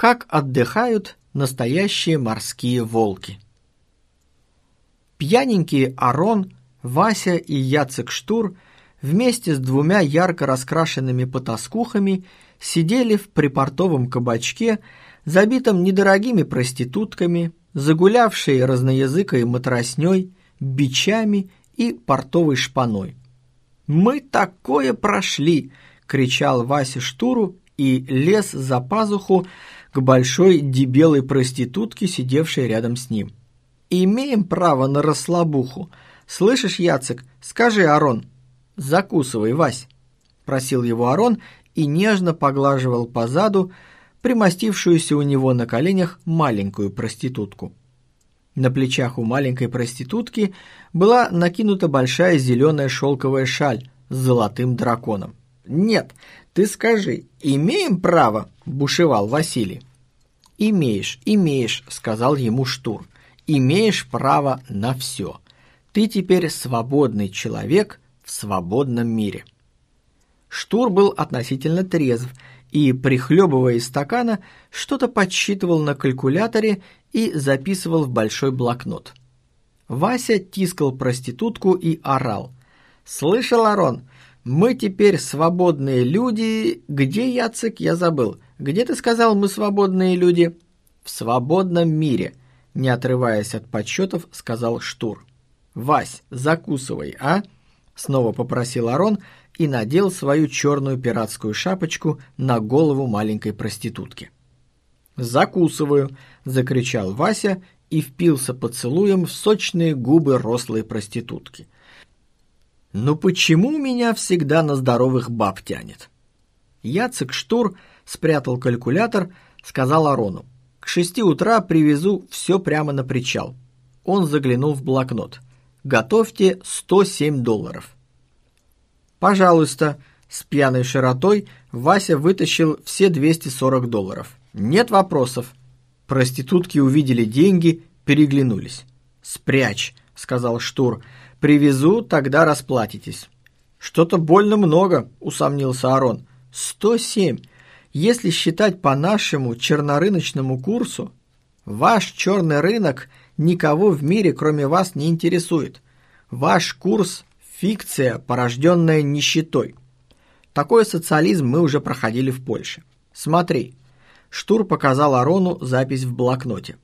Как отдыхают настоящие морские волки. Пьяненькие Арон, Вася и Яцек Штур вместе с двумя ярко раскрашенными потаскухами сидели в припортовом кабачке, забитом недорогими проститутками, загулявшей разноязыкой матросней, бичами и портовой шпаной. «Мы такое прошли!» — кричал Вася Штуру и лез за пазуху к большой дебелой проститутке, сидевшей рядом с ним. «Имеем право на расслабуху. Слышишь, Яцек, скажи, Арон». «Закусывай, Вась», — просил его Арон и нежно поглаживал по заду примостившуюся у него на коленях маленькую проститутку. На плечах у маленькой проститутки была накинута большая зеленая шелковая шаль с золотым драконом. «Нет, ты скажи, имеем право?» – бушевал Василий. «Имеешь, имеешь», – сказал ему Штур. «Имеешь право на все. Ты теперь свободный человек в свободном мире». Штур был относительно трезв и, прихлебывая из стакана, что-то подсчитывал на калькуляторе и записывал в большой блокнот. Вася тискал проститутку и орал. «Слышал, Арон, мы теперь свободные люди. Где, Яцек, я забыл. Где ты сказал, мы свободные люди?» «В свободном мире», — не отрываясь от подсчетов, сказал Штур. «Вась, закусывай, а?» Снова попросил Арон и надел свою черную пиратскую шапочку на голову маленькой проститутки. «Закусываю!» – закричал Вася и впился поцелуем в сочные губы рослой проститутки. «Ну почему меня всегда на здоровых баб тянет?» Яцек Штур спрятал калькулятор, сказал Арону. «К шести утра привезу все прямо на причал». Он заглянул в блокнот. «Готовьте 107 долларов». «Пожалуйста», с пьяной широтой Вася вытащил все 240 долларов. «Нет вопросов». Проститутки увидели деньги, переглянулись. «Спрячь», — сказал Штур. «Привезу, тогда расплатитесь». «Что-то больно много», — усомнился Арон. «Сто семь. Если считать по нашему чернорыночному курсу, ваш черный рынок никого в мире, кроме вас, не интересует. Ваш курс – фикция, порожденная нищетой. Такой социализм мы уже проходили в Польше. Смотри, Штур показал Арону запись в блокноте.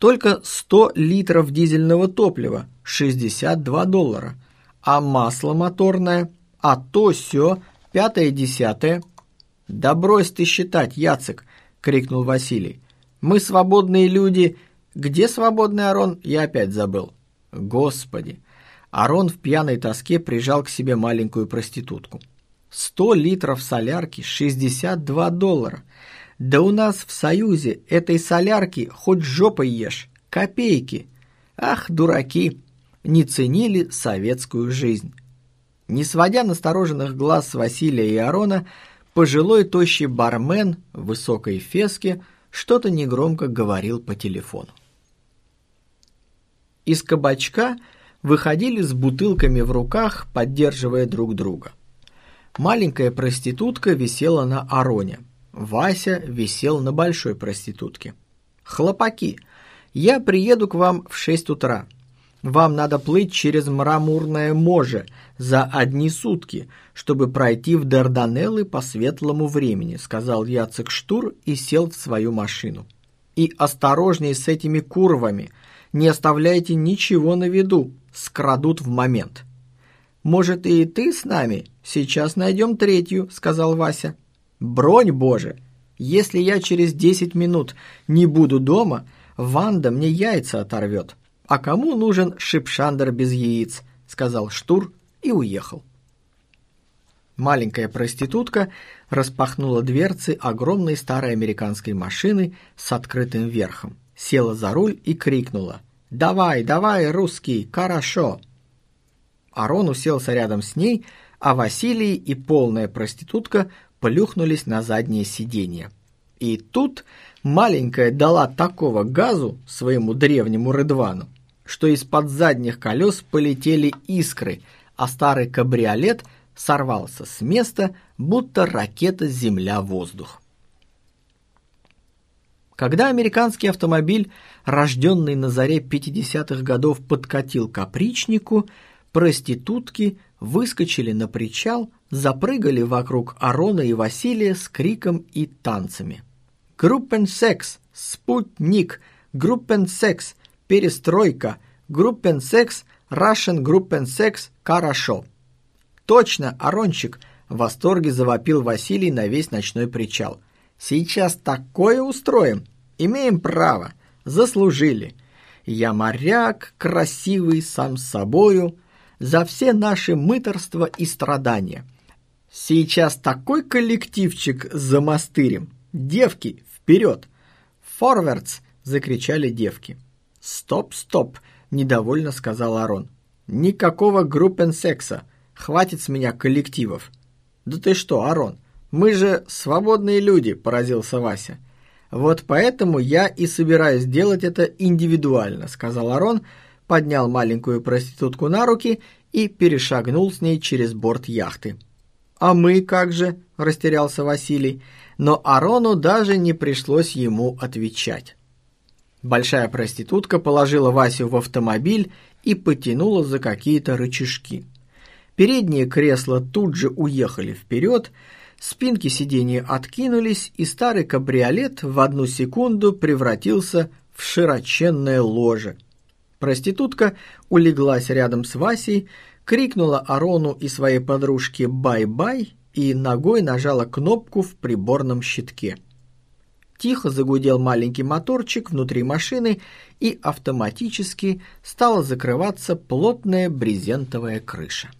Только 100 литров дизельного топлива – 62 доллара. А масло моторное, а то все пятое-десятое. «Да брось ты считать, Яцек!» – крикнул Василий. «Мы свободные люди. Где свободный Арон? Я опять забыл». «Господи!» Арон в пьяной тоске прижал к себе маленькую проститутку. «Сто литров солярки – 62 доллара. Да у нас в Союзе этой солярки хоть жопой ешь, копейки. Ах, дураки, не ценили советскую жизнь. Не сводя настороженных глаз с Василия и Арона, пожилой тощий бармен в высокой феске что-то негромко говорил по телефону. Из кабачка выходили с бутылками в руках, поддерживая друг друга. Маленькая проститутка висела на Ароне – Вася висел на большой проститутке. «Хлопаки, я приеду к вам в шесть утра. Вам надо плыть через Мраморное море за одни сутки, чтобы пройти в Дарданеллы по светлому времени», сказал Яцек Штур и сел в свою машину. «И осторожней с этими курвами, не оставляйте ничего на виду, скрадут в момент». «Может, и ты с нами? Сейчас найдем третью», — сказал Вася. Бронь Боже! Если я через десять минут не буду дома, Ванда мне яйца оторвет. А кому нужен шипшандер без яиц? Сказал Штур и уехал. Маленькая проститутка распахнула дверцы огромной старой американской машины с открытым верхом, села за руль и крикнула «Давай, давай, русский, хорошо!» Арон уселся рядом с ней, а Василий и полная проститутка плюхнулись на заднее сиденье. И тут маленькая дала такого газу своему древнему Рыдвану, что из-под задних колес полетели искры, а старый кабриолет сорвался с места, будто ракета «Земля-воздух». Когда американский автомобиль, рожденный на заре 50-х годов, подкатил к опричнику, проститутки выскочили на причал, запрыгали вокруг Арона и Василия с криком и танцами. «Группенсекс! Спутник! Группенсекс! Перестройка! Группенсекс! Russian Группенсекс! Хорошо!» «Точно, Арончик!» — в восторге завопил Василий на весь ночной причал. «Сейчас такое устроим! Имеем право! Заслужили! Я моряк, красивый сам собою, за все наши мыторства и страдания. Сейчас такой коллективчик замастырим! Девки, вперед! Форвардс!» — закричали девки. «Стоп, стоп!» — недовольно сказал Арон. «Никакого группенсекса! Хватит с меня коллективов!» «Да ты что, Арон, мы же свободные люди!» – поразился Вася. «Вот поэтому я и собираюсь делать это индивидуально», – сказал Арон, поднял маленькую проститутку на руки и перешагнул с ней через борт яхты. «А мы как же?» – растерялся Василий, но Арону даже не пришлось ему отвечать. Большая проститутка положила Васю в автомобиль и потянула за какие-то рычажки. Передние кресла тут же уехали вперед, спинки сидений откинулись, и старый кабриолет в одну секунду превратился в широченное ложе. Проститутка улеглась рядом с Васей, крикнула Арону и своей подружке «bye-bye» и ногой нажала кнопку в приборном щитке. Тихо загудел маленький моторчик внутри машины, и автоматически стала закрываться плотная брезентовая крыша.